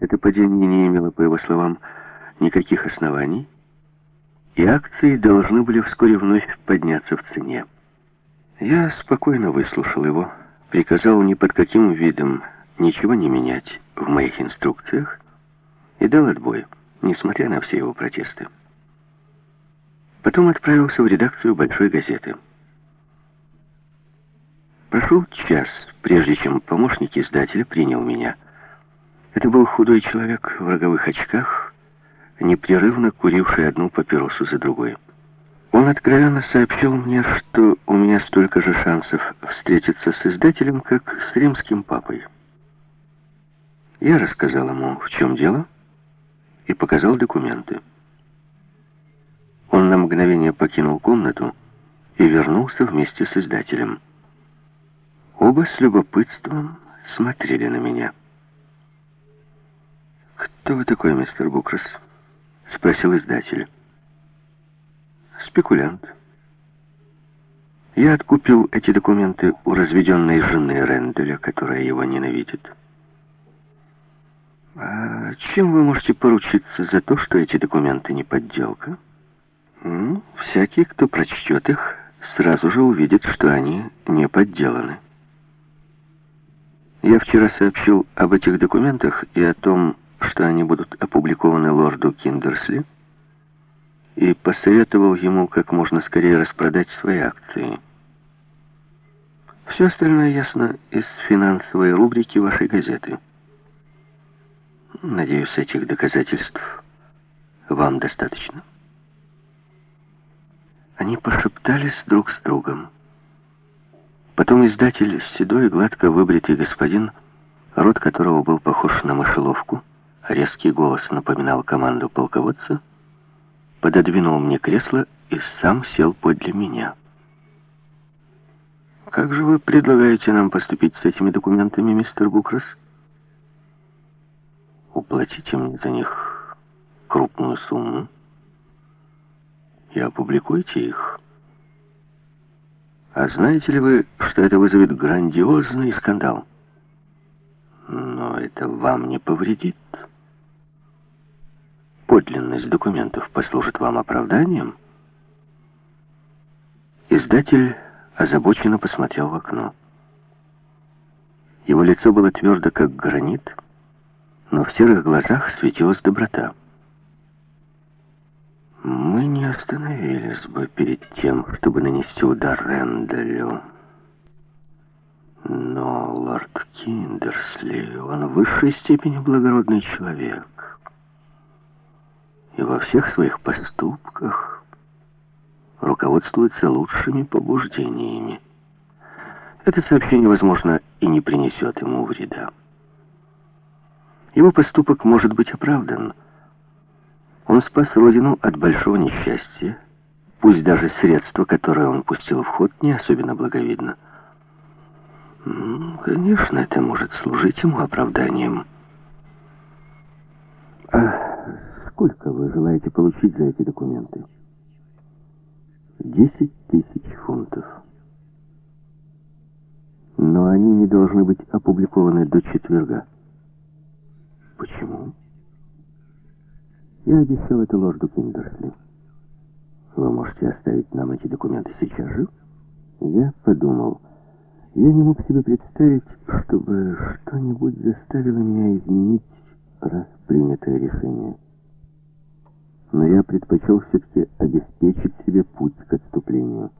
Это падение не имело, по его словам, никаких оснований, и акции должны были вскоре вновь подняться в цене. Я спокойно выслушал его, приказал ни под каким видом ничего не менять в моих инструкциях и дал отбой, несмотря на все его протесты. Потом отправился в редакцию большой газеты. Прошел час, прежде чем помощник издателя принял меня. Это был худой человек в роговых очках, непрерывно куривший одну папиросу за другой. Он откровенно сообщил мне, что у меня столько же шансов встретиться с издателем, как с римским папой. Я рассказал ему, в чем дело, и показал документы. Он на мгновение покинул комнату и вернулся вместе с издателем. Оба с любопытством смотрели на меня. «Кто вы такой, мистер Букрас?» — спросил издатель. «Спекулянт. Я откупил эти документы у разведенной жены Ренделя, которая его ненавидит». А чем вы можете поручиться за то, что эти документы не подделка? Ну, всякий, кто прочтет их, сразу же увидит, что они не подделаны. Я вчера сообщил об этих документах и о том, что они будут опубликованы лорду Киндерсли, и посоветовал ему как можно скорее распродать свои акции. Все остальное ясно из финансовой рубрики вашей газеты. Надеюсь, этих доказательств вам достаточно. Они пошептались друг с другом. Потом издатель, седой, гладко выбритый господин, рот которого был похож на мышеловку, резкий голос напоминал команду полководца, пододвинул мне кресло и сам сел подле меня. «Как же вы предлагаете нам поступить с этими документами, мистер Букрас?» уплатите мне за них крупную сумму и опубликуйте их. А знаете ли вы, что это вызовет грандиозный скандал? Но это вам не повредит. Подлинность документов послужит вам оправданием. Издатель озабоченно посмотрел в окно. Его лицо было твердо, как гранит, но в серых глазах светилась доброта. Мы не остановились бы перед тем, чтобы нанести удар Рэндалю. Но лорд Киндерсли, он в высшей степени благородный человек. И во всех своих поступках руководствуется лучшими побуждениями. Это сообщение, возможно, и не принесет ему вреда. Его поступок может быть оправдан. Он спас родину от большого несчастья, пусть даже средство, которое он пустил в ход, не особенно благовидно. Конечно, это может служить ему оправданием. А сколько вы желаете получить за эти документы? Десять тысяч фунтов. Но они не должны быть опубликованы до четверга. Почему? Я обещал это лорду Киндерсли. Вы можете оставить нам эти документы сейчас же? Я подумал. Я не мог себе представить, чтобы что-нибудь заставило меня изменить раз принятое решение. Предпочел все-таки обеспечить себе путь к отступлению.